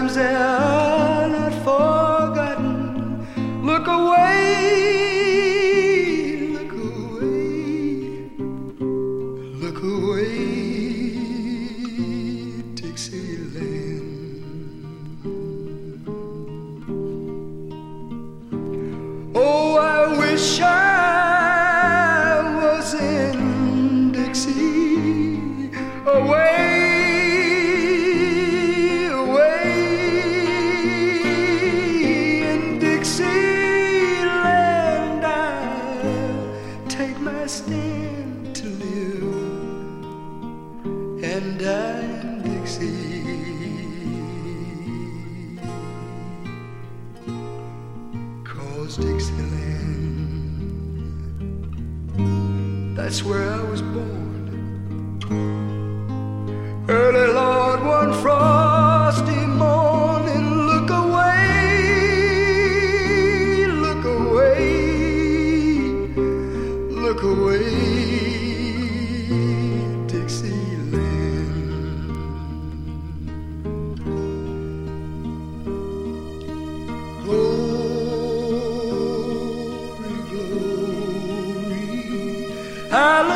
Times they are not forgotten. Look away, look away, look away, Dixieland. Oh, I wish I my stand to live and die in Dixie. Dixieland, that's where I was born. Hallelujah.